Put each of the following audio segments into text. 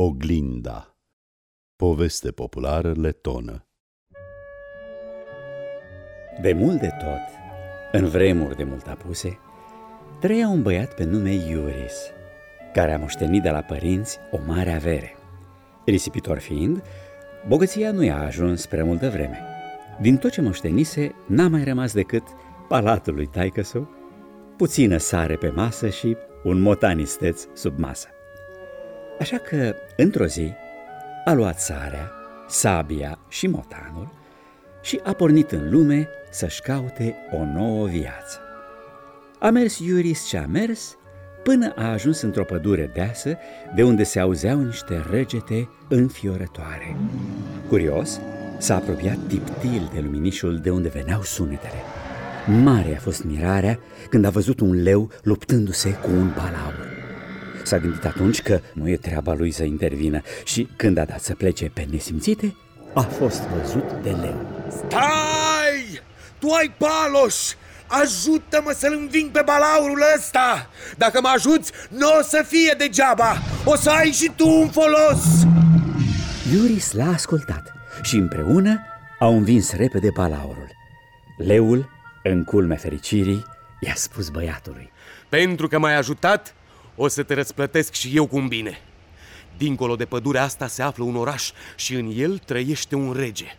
Oglinda Poveste populară letonă De mult de tot, în vremuri de mult apuse, trăia un băiat pe nume Iuris, care a moștenit de la părinți o mare avere. Risipitor fiind, bogăția nu i-a ajuns prea multă vreme. Din tot ce moștenise, n-a mai rămas decât palatul lui taică puțină sare pe masă și un motanisteț sub masă. Așa că, într-o zi, a luat sarea, sabia și motanul și a pornit în lume să-și caute o nouă viață. A mers Iuris ce a mers până a ajuns într-o pădure deasă de unde se auzeau niște regete înfiorătoare. Curios, s-a apropiat tiptil de luminișul de unde veneau sunetele. Mare a fost mirarea când a văzut un leu luptându-se cu un balaur. S-a gândit atunci că nu e treaba lui să intervină și când a dat să plece pe nesimțite, a fost văzut de leu. Stai! Tu ai paloș! Ajută-mă să-l înving pe balaurul ăsta! Dacă mă ajuți, nu o să fie degeaba! O să ai și tu un folos! Iuris l-a ascultat și împreună au învins repede balaurul. Leul, în culmea fericirii, i-a spus băiatului. Pentru că m-ai ajutat, o să te răsplătesc și eu cum bine. Dincolo de pădurea asta se află un oraș și în el trăiește un rege.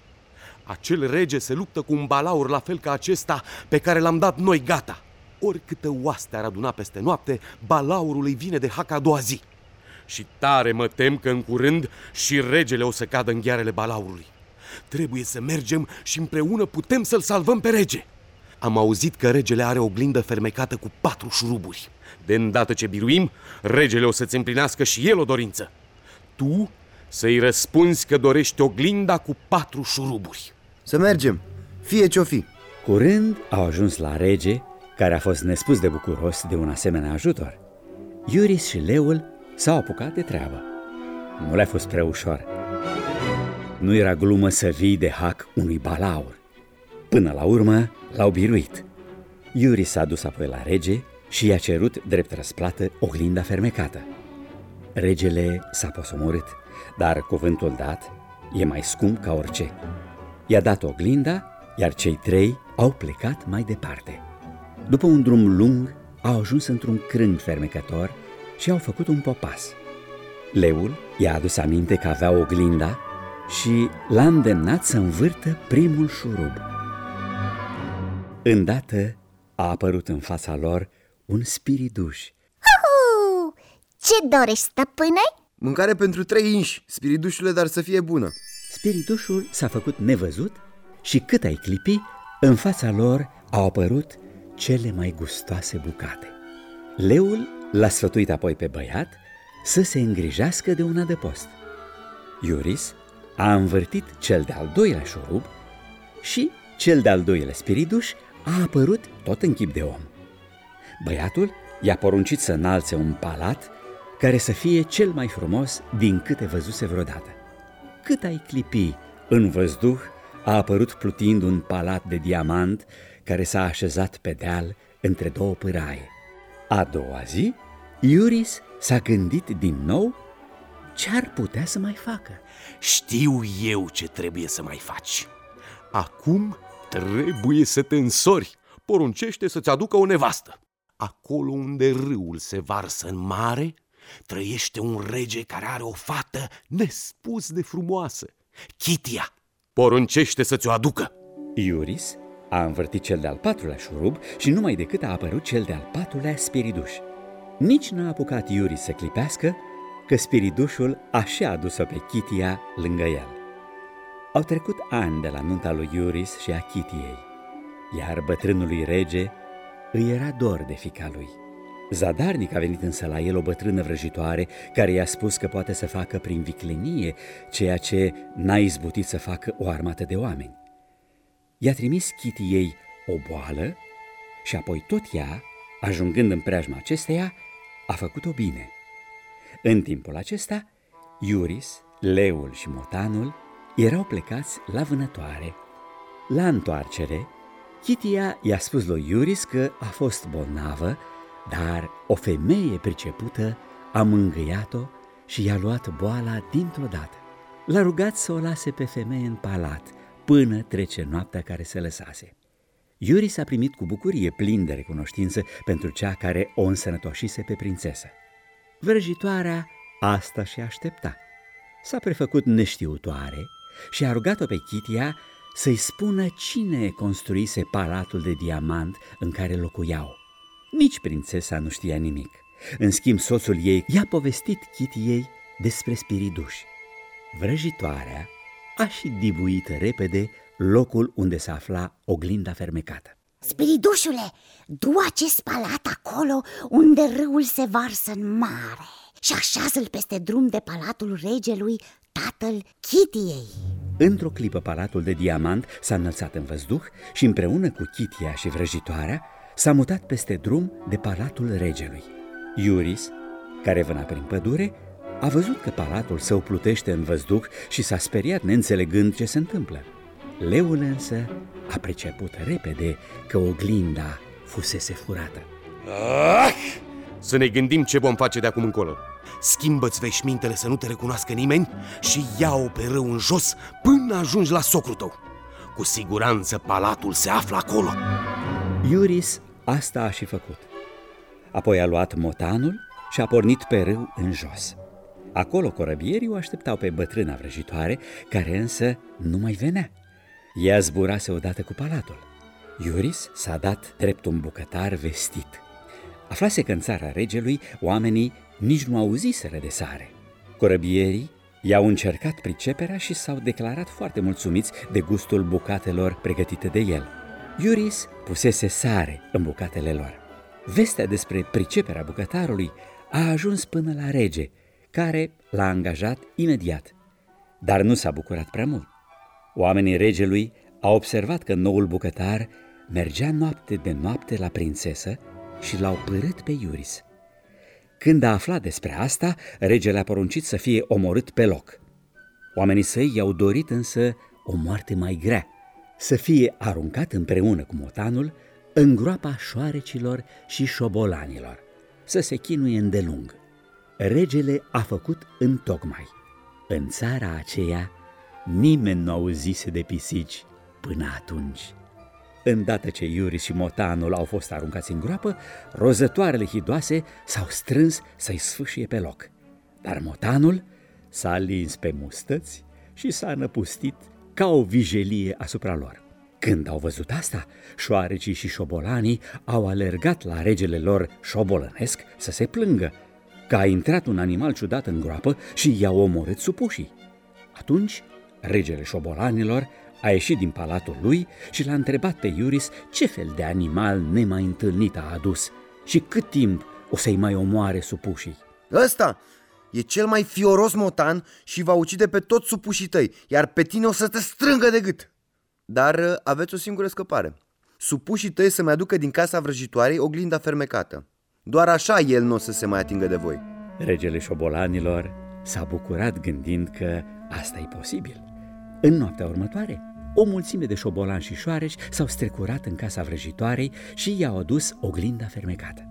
Acel rege se luptă cu un balaur la fel ca acesta pe care l-am dat noi gata. Oricâtă oaste ar aduna peste noapte, balaurul îi vine de haca a doua zi. Și tare mă tem că în curând și regele o să cadă în ghearele balaurului. Trebuie să mergem și împreună putem să-l salvăm pe rege. Am auzit că regele are o glindă fermecată cu patru șuruburi. De îndată ce biruim, regele o să-ți împlinească și el o dorință. Tu să-i răspunzi că dorești o glinda cu patru șuruburi. Să mergem, fie ce-o fi. Curând au ajuns la rege, care a fost nespus de bucuros de un asemenea ajutor. Iuris și leul s-au apucat de treabă. Nu le-a fost prea ușor. Nu era glumă să vii de hac unui balaur. Până la urmă l-au biruit. Iuris s-a dus apoi la rege și i-a cerut drept răsplată oglinda fermecată. Regele s-a posomorât, dar cuvântul dat e mai scump ca orice. I-a dat oglinda, iar cei trei au plecat mai departe. După un drum lung, au ajuns într-un crâng fermecător și au făcut un popas. Leul i-a adus aminte că avea oglinda și l-a îndemnat să învârtă primul șurub. Îndată a apărut în fața lor un spiriduș. Uhu! Ce dorești, stăpâne? Mâncare pentru trei inși, spiridușule, dar să fie bună. Spiritușul s-a făcut nevăzut și cât ai clipi, în fața lor au apărut cele mai gustoase bucate. Leul l-a sfătuit apoi pe băiat să se îngrijească de un adăpost. Iuris a învârtit cel de-al doilea șurub și cel de-al doilea spiriduș a apărut tot în chip de om. Băiatul i-a poruncit să înalțe un palat care să fie cel mai frumos din câte văzuse vreodată. Cât ai clipi în văzduh, a apărut plutind un palat de diamant care s-a așezat pe deal între două pâraie. A doua zi, Iuris s-a gândit din nou ce ar putea să mai facă. Știu eu ce trebuie să mai faci. Acum trebuie să te însori. Poruncește să-ți aducă o nevastă. Acolo unde râul se varsă în mare, trăiește un rege care are o fată nespus de frumoasă, Chitia. Poruncește să ți-o aducă. Iuris a învârtit cel de-al patrulea șurub și numai decât a apărut cel de-al patrulea spiriduș. Nici n-a apucat Iuris să clipească, că spiridușul așa a adus-o pe Chitia lângă el. Au trecut ani de la nunta lui Iuris și a Chitiei, iar bătrânului rege îi era dor de fica lui. Zadarnic a venit însă la el o bătrână vrăjitoare care i-a spus că poate să facă prin viclenie ceea ce n-a izbutit să facă o armată de oameni. I-a trimis Chitiei o boală și apoi tot ea, ajungând în preajma acesteia, a făcut-o bine. În timpul acesta, Iuris, leul și motanul erau plecați la vânătoare. La întoarcere, Chitia i-a spus lui Iuris că a fost bolnavă, dar o femeie pricepută a mângâiat-o și i-a luat boala dintr-o dată. L-a rugat să o lase pe femeie în palat până trece noaptea care se lăsase. Iuri s-a primit cu bucurie plin de recunoștință pentru cea care o însănătoșise pe prințesă. Vrăjitoarea asta și aștepta. S-a prefăcut neștiutoare și a rugat-o pe Chitia să-i spună cine construise palatul de diamant în care locuiau. Nici prințesa nu știa nimic. În schimb, soțul ei i-a povestit Chitiei despre spiriduși. Vrăjitoarea a și dibuit repede locul unde se afla oglinda fermecată. Spiridușule, du acest palat acolo unde râul se varsă în mare și așează-l peste drum de palatul regelui, tatăl Chitiei. Într-o clipă palatul de diamant s-a înălțat în văzduh și împreună cu Chitia și vrăjitoarea s-a mutat peste drum de palatul regelui. Iuris, care vâna prin pădure, a văzut că palatul său plutește în văzduh și s-a speriat neînțelegând ce se întâmplă. Leul însă a priceput repede că oglinda fusese furată. Ah! Să ne gândim ce vom face de acum încolo. Schimbă-ți veșmintele să nu te recunoască nimeni și ia-o pe râu în jos până ajungi la socrul tău. Cu siguranță palatul se află acolo. Iuris asta a și făcut. Apoi a luat motanul și a pornit pe râu în jos. Acolo corăbierii o așteptau pe bătrâna vrăjitoare, care însă nu mai venea. Ea zburase odată cu palatul. Iuris s-a dat drept un bucătar vestit. Aflase că în țara regelui oamenii nici nu auziseră de sare. Corăbierii i-au încercat priceperea și s-au declarat foarte mulțumiți de gustul bucatelor pregătite de el. Iuris pusese sare în bucatele lor. Vestea despre priceperea bucătarului a ajuns până la rege, care l-a angajat imediat. Dar nu s-a bucurat prea mult. Oamenii regelui au observat că noul bucătar mergea noapte de noapte la prințesă și l-au părât pe Iuris. Când a aflat despre asta, regele a poruncit să fie omorât pe loc. Oamenii săi i-au dorit însă o moarte mai grea, să fie aruncat împreună cu motanul în groapa șoarecilor și șobolanilor, să se chinuie îndelung. Regele a făcut în tocmai. În țara aceea nimeni nu auzise de pisici până atunci. Îndată ce Iuri și Motanul au fost aruncați în groapă, rozătoarele hidoase s-au strâns să-i sfâșie pe loc. Dar Motanul s-a lins pe mustăți și s-a năpustit ca o vijelie asupra lor. Când au văzut asta, șoarecii și șobolanii au alergat la regele lor șobolănesc să se plângă, că a intrat un animal ciudat în groapă și i-a omorât supușii. Atunci, regele șobolanilor a ieșit din palatul lui și l-a întrebat pe Iuris ce fel de animal nemai întâlnit a adus și cât timp o să-i mai omoare supușii. Ăsta e cel mai fioros motan și va ucide pe toți supușii tăi, iar pe tine o să te strângă de gât. Dar uh, aveți o singură scăpare. Supușii tăi să-mi aducă din casa vrăjitoarei oglinda fermecată. Doar așa el nu o să se mai atingă de voi. Regele șobolanilor s-a bucurat gândind că asta e posibil. În noaptea următoare, o mulțime de șobolani și șoareci s-au strecurat în casa vrăjitoarei și i-au adus oglinda fermecată.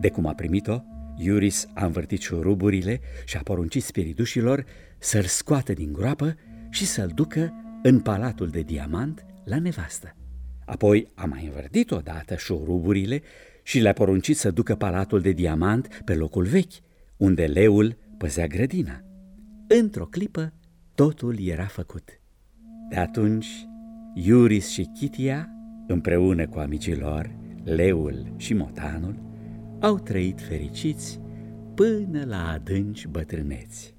De cum a primit-o, Iuris a învârtit șuruburile și a poruncit spiridușilor să-l scoată din groapă și să-l ducă în palatul de diamant la nevastă. Apoi a mai învârtit odată șuruburile și le-a poruncit să ducă palatul de diamant pe locul vechi, unde leul păzea grădina. Într-o clipă, totul era făcut. De atunci, Iuris și Chitia, împreună cu amicii lor, leul și motanul, au trăit fericiți până la adânci bătrâneți.